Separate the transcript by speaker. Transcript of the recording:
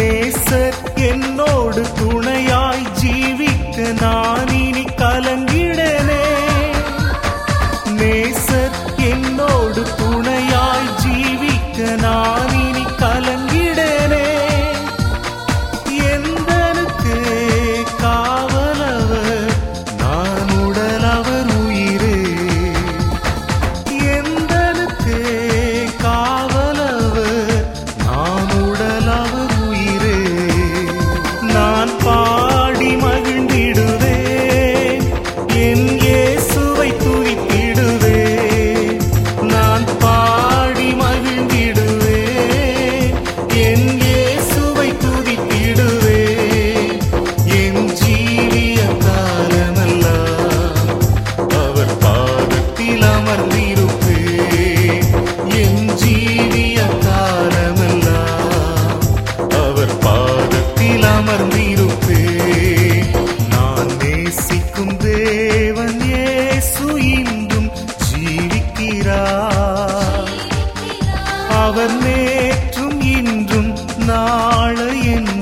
Speaker 1: நேசர் என்னோடு துணையாய் ஜீவிக்க நான் இனி கலங்கிட அவர் நேற்றும் இன்றும் நாளை என்று